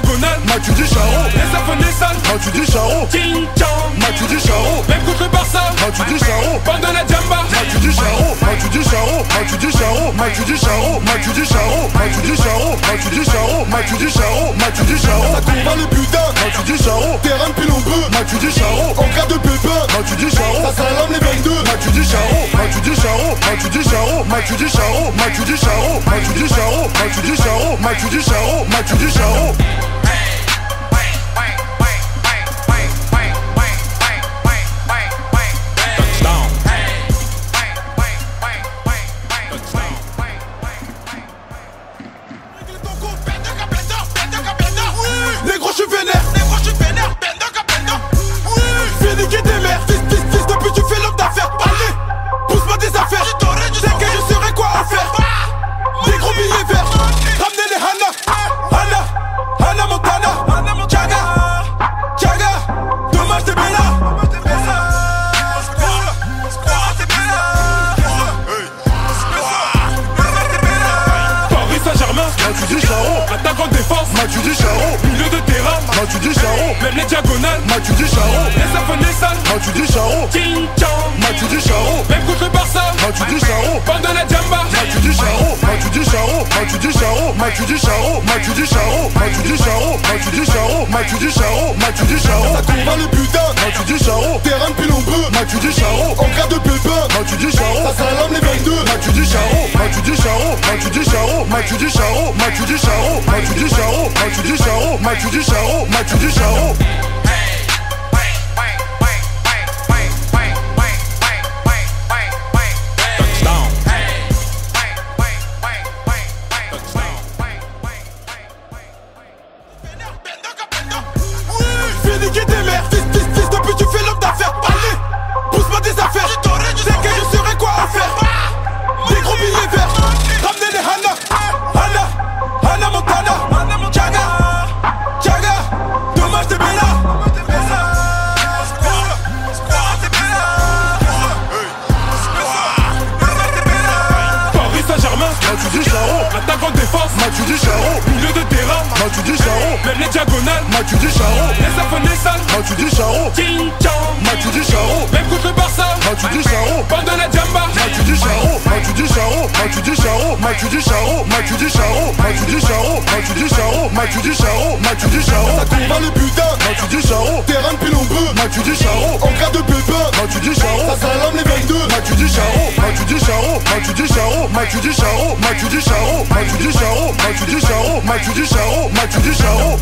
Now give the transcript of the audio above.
diagonale, Charo. Les sales, Mathieu Di Charo. King Charo. Même contre Barça, Mathieu Charo. Bande de la Jamba, Mathieu Charo. Mathieu Charo, Charo. Charo, Charo. Charo, Charo. Charo, Charo. Di Charo. Terrain Charo Milieu de terrain tu dis Charo Même les diagonales tu dis Charo Les affaires des salles tu dis Charo King Moi tu dis Charo Même contre Barça Moi tu dis Charo de la Jamba tu dis Charo tu dis Charo tu dis Charo tu dis Charo tu dis Charo tu dis Charo tu dis Charo tu dis Charo tu dis Charo Ça combat le putain tu dis Charo Terrain de pilombreux Moi tu dis Charo En cas de pépin tu dis Charo Ça salame les 22 Moi tu dis Charo Moi tu dis Charo Moi tu dis Charo Moi tu dis Charo Moi tu dis Charo Moi tu dis Charo tu dis Charo Même contre Barça Moi tu dis Charo Bande de la Jamba Moi tu dis Charo Moi tu dis Charo Moi tu dis Charo Moi tu dis Charo Moi tu dis Charo Moi tu dis Charo Moi tu dis Charo Moi tu dis Charo Moi tu dis Charo Ça combat le putain Moi tu dis Charo Terrain de pilombreux Moi tu dis Charo En cas de pépin Moi tu dis Charo Ça salame les 22 Moi tu dis Charo Moi tu dis Charo Moi tu dis Charo Moi tu dis Charo Moi tu dis Charo Moi tu dis Charo Moi tu dis Charo Moi tu dis Charo Moi tu dis Charo